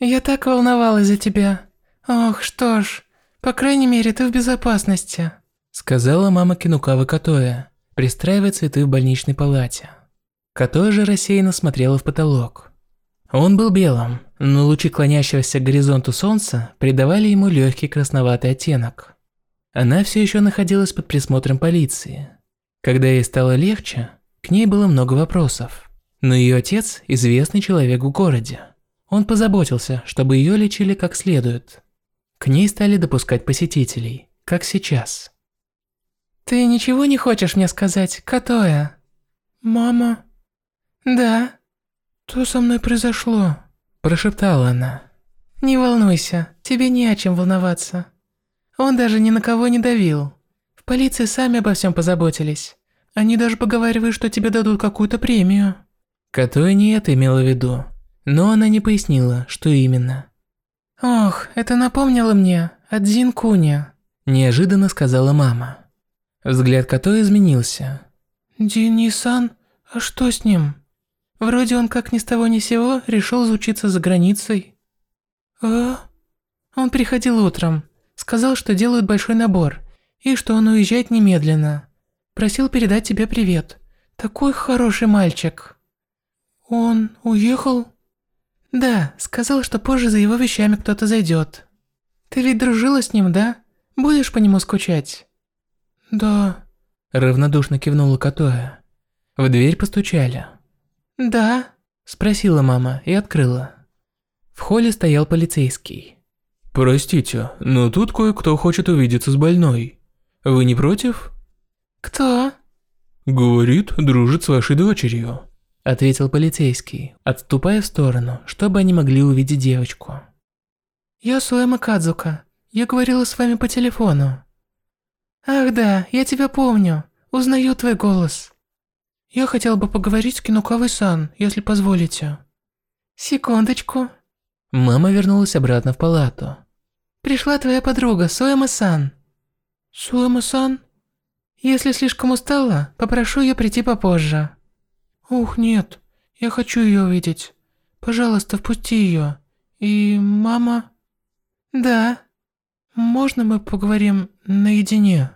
Я так волновалась за тебя. Ох, что ж, по крайней мере, ты в безопасности», сказала мама Кинукавы Катоя, пристраивая цветы в больничной палате. Катоя же рассеянно смотрела в потолок. Он был белым, но лучи клонящегося к горизонту солнца придавали ему легкий красноватый оттенок. Она все еще находилась под присмотром полиции. Когда ей стало легче, к ней было много вопросов. Но ее отец – известный человек в городе. Он позаботился, чтобы ее лечили как следует. К ней стали допускать посетителей, как сейчас. «Ты ничего не хочешь мне сказать, Катоя?» «Мама?» «Да?» «Что со мной произошло?» – прошептала она. «Не волнуйся, тебе не о чем волноваться. Он даже ни на кого не давил. В полиции сами обо всем позаботились. Они даже поговаривают, что тебе дадут какую-то премию». Катоя не это имела в виду, но она не пояснила, что именно. «Ох, это напомнило мне о Дзин Куне», – неожиданно сказала мама. Взгляд Катоя изменился. «Дин-сан, а что с ним?» Вроде он как ни с того ни сего решил заучиться за границей. А? Он приходил утром, сказал, что делают большой набор, и что он уезжает немедленно. Просил передать тебе привет. Такой хороший мальчик. Он уехал? Да, сказал, что позже за его вещами кто-то зайдет. Ты ведь дружила с ним, да? Будешь по нему скучать? Да. Равнодушно кивнула Катоя. В дверь постучали. «Да?» – спросила мама и открыла. В холле стоял полицейский. «Простите, но тут кое-кто хочет увидеться с больной. Вы не против?» «Кто?» «Говорит, дружит с вашей дочерью», – ответил полицейский, отступая в сторону, чтобы они могли увидеть девочку. «Я Суэма Кадзука. Я говорила с вами по телефону». «Ах да, я тебя помню. Узнаю твой голос». Я хотел бы поговорить с Кинукавой-сан, если позволите. Секундочку. Мама вернулась обратно в палату. Пришла твоя подруга, Суэма-сан. Суэма-сан? Если слишком устала, попрошу ее прийти попозже. Ух, нет. Я хочу ее увидеть. Пожалуйста, впусти ее. И мама... Да. Можно мы поговорим наедине?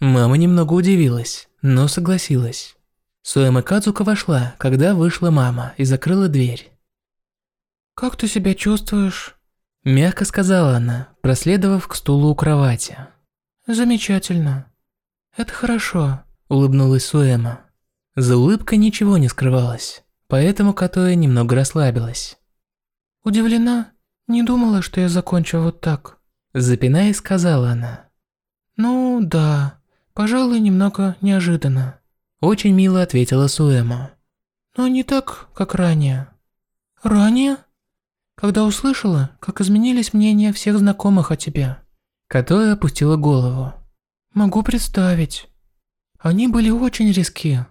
Мама немного удивилась, но согласилась. Суэма Кадзука вошла, когда вышла мама и закрыла дверь. «Как ты себя чувствуешь?» Мягко сказала она, проследовав к стулу у кровати. «Замечательно. Это хорошо», – улыбнулась Суэма. За улыбкой ничего не скрывалось, поэтому Катоя немного расслабилась. «Удивлена? Не думала, что я закончу вот так», – запинаясь, сказала она. «Ну, да, пожалуй, немного неожиданно». Очень мило ответила Суэма. Но не так, как ранее. Ранее? Когда услышала, как изменились мнения всех знакомых о тебе. Катоя опустила голову. Могу представить. Они были очень риски.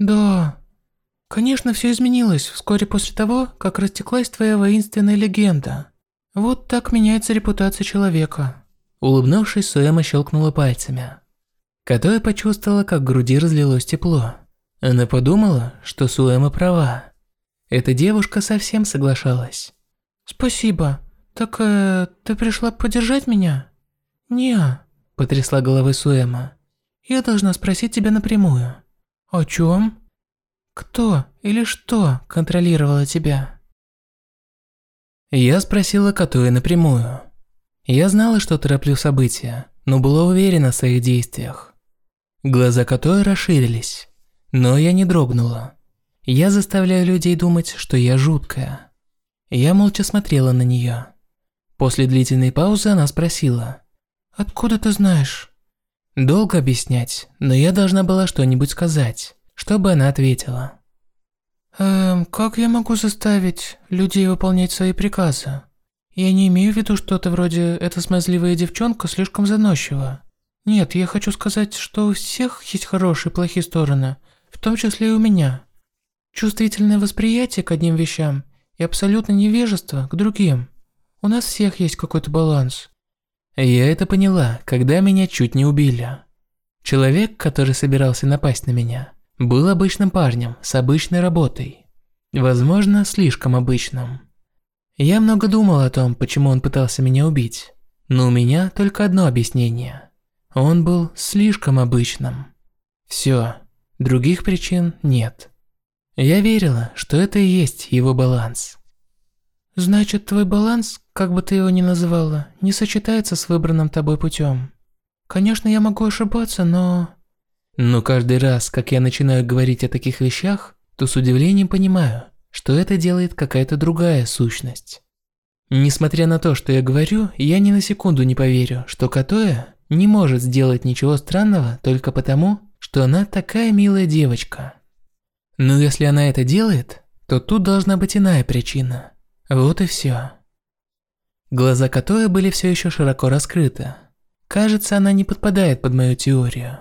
Да. Конечно, все изменилось вскоре после того, как растеклась твоя воинственная легенда. Вот так меняется репутация человека. Улыбнувшись, Суэма щелкнула пальцами. Катоя почувствовала, как в груди разлилось тепло. Она подумала, что Суэма права. Эта девушка совсем соглашалась. «Спасибо. Так э, ты пришла поддержать меня?» «Не-а», потрясла головой Суэма. «Я должна спросить тебя напрямую». «О чем? «Кто или что контролировало тебя?» Я спросила Катоя напрямую. Я знала, что тороплю события, но была уверена в своих действиях глаза которой расширились. Но я не дрогнула. Я заставляю людей думать, что я жуткая. Я молча смотрела на нее. После длительной паузы она спросила. «Откуда ты знаешь?» Долго объяснять, но я должна была что-нибудь сказать, чтобы она ответила. «Эм, как я могу заставить людей выполнять свои приказы? Я не имею в виду что-то вроде «эта смазливая девчонка слишком заносчива». Нет, я хочу сказать, что у всех есть хорошие и плохие стороны, в том числе и у меня. Чувствительное восприятие к одним вещам и абсолютно невежество к другим. У нас всех есть какой-то баланс. Я это поняла, когда меня чуть не убили. Человек, который собирался напасть на меня, был обычным парнем с обычной работой. Возможно, слишком обычным. Я много думал о том, почему он пытался меня убить. Но у меня только одно объяснение. Он был слишком обычным. Все, других причин нет. Я верила, что это и есть его баланс. Значит, твой баланс, как бы ты его ни называла, не сочетается с выбранным тобой путем. Конечно, я могу ошибаться, но... Но каждый раз, как я начинаю говорить о таких вещах, то с удивлением понимаю, что это делает какая-то другая сущность. Несмотря на то, что я говорю, я ни на секунду не поверю, что Катоя не может сделать ничего странного только потому, что она такая милая девочка. Но если она это делает, то тут должна быть иная причина. Вот и все. Глаза Катоя были все еще широко раскрыты. Кажется, она не подпадает под мою теорию.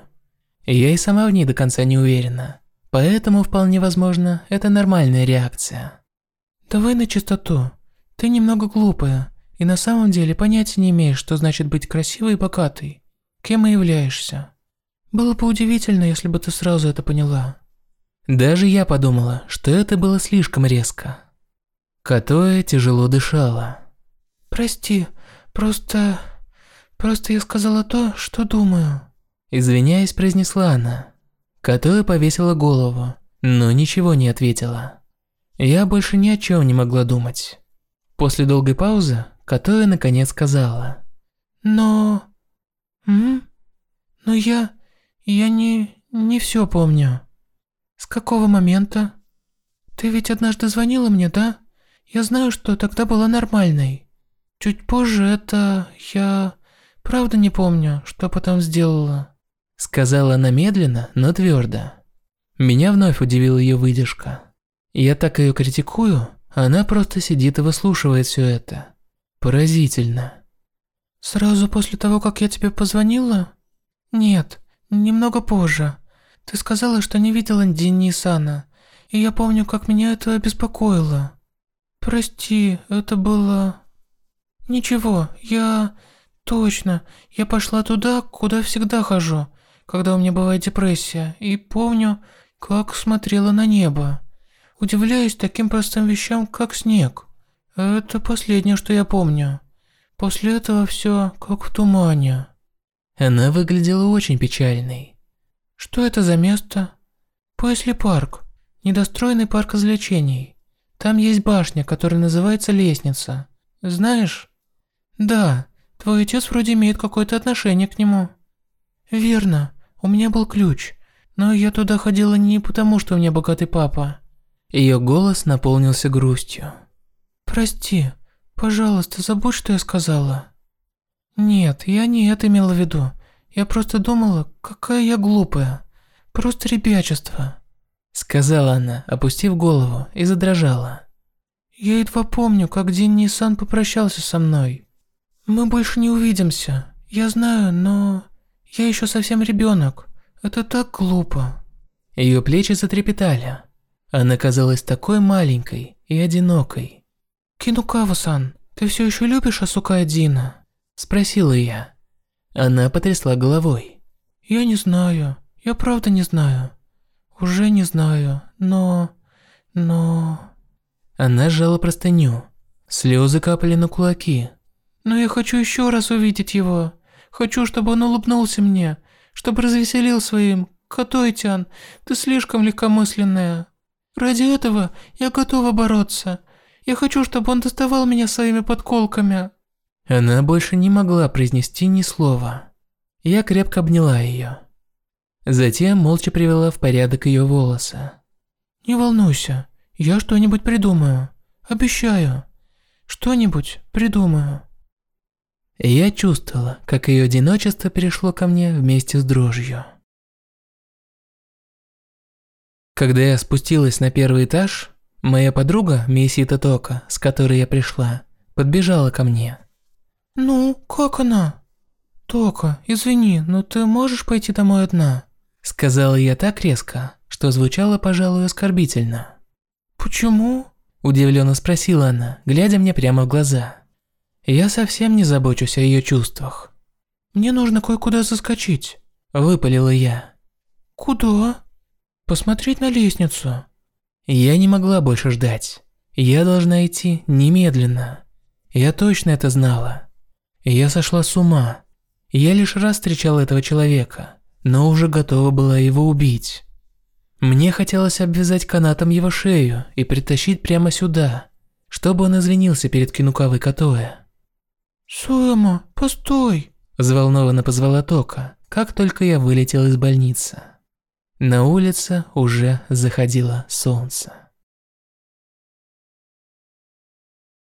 Я и сама в ней до конца не уверена. Поэтому, вполне возможно, это нормальная реакция. Давай на чистоту. Ты немного глупая, и на самом деле понятия не имеешь, что значит быть красивой и богатой. Кем и являешься. Было бы удивительно, если бы ты сразу это поняла. Даже я подумала, что это было слишком резко. Катоя тяжело дышала. «Прости, просто... просто я сказала то, что думаю». Извиняясь, произнесла она. Катоя повесила голову, но ничего не ответила. Я больше ни о чем не могла думать. После долгой паузы Катоя наконец сказала. «Но... М? Но я... я не... не все помню. С какого момента? Ты ведь однажды звонила мне, да? Я знаю, что тогда была нормальной. Чуть позже это... я... правда не помню, что потом сделала». Сказала она медленно, но твердо. Меня вновь удивила ее выдержка. Я так ее критикую, а она просто сидит и выслушивает все это. Поразительно. Сразу после того, как я тебе позвонила? Нет, немного позже. Ты сказала, что не видела Денисана, и я помню, как меня это обеспокоило. Прости, это было... Ничего, я... Точно, я пошла туда, куда всегда хожу, когда у меня бывает депрессия, и помню, как смотрела на небо. Удивляюсь таким простым вещам, как снег. Это последнее, что я помню. После этого все как в тумане. Она выглядела очень печальной. Что это за место? Пойсли парк. Недостроенный парк развлечений. Там есть башня, которая называется Лестница. Знаешь? Да, твой отец вроде имеет какое-то отношение к нему. Верно. У меня был ключ, но я туда ходила не потому, что у меня богатый папа. Ее голос наполнился грустью. Прости, пожалуйста, забудь, что я сказала. Нет, я не это имела в виду. Я просто думала, какая я глупая. Просто ребячество. Сказала она, опустив голову, и задрожала. Я едва помню, как Дин Нисан попрощался со мной. Мы больше не увидимся. Я знаю, но... Я еще совсем ребенок. Это так глупо. Ее плечи затрепетали. Она казалась такой маленькой и одинокой. «Кинукава-сан, ты все еще любишь Асука Дина?» Спросила я. Она потрясла головой. «Я не знаю. Я правда не знаю. Уже не знаю, но... но...» Она сжала простыню. Слезы капали на кулаки. «Но я хочу еще раз увидеть его. Хочу, чтобы он улыбнулся мне, чтобы развеселил своим. Катойтян, ты слишком легкомысленная. Ради этого я готова бороться. Я хочу, чтобы он доставал меня своими подколками». Она больше не могла произнести ни слова. Я крепко обняла ее. Затем молча привела в порядок ее волосы. «Не волнуйся, я что-нибудь придумаю. Обещаю. Что-нибудь придумаю». Я чувствовала, как ее одиночество перешло ко мне вместе с дрожью. Когда я спустилась на первый этаж, моя подруга Мисита Тока, с которой я пришла, подбежала ко мне. «Ну, как она?» «Тока, извини, но ты можешь пойти домой одна?» Сказала я так резко, что звучало, пожалуй, оскорбительно. «Почему?» – удивленно спросила она, глядя мне прямо в глаза. Я совсем не забочусь о ее чувствах. Мне нужно кое-куда заскочить, выпалила я. Куда? Посмотреть на лестницу. Я не могла больше ждать. Я должна идти немедленно. Я точно это знала. Я сошла с ума. Я лишь раз встречала этого человека, но уже готова была его убить. Мне хотелось обвязать канатом его шею и притащить прямо сюда, чтобы он извинился перед Кинукавой Катоэ. «Суэма, постой!» – взволнованно позвала Тока, как только я вылетел из больницы. На улице уже заходило солнце.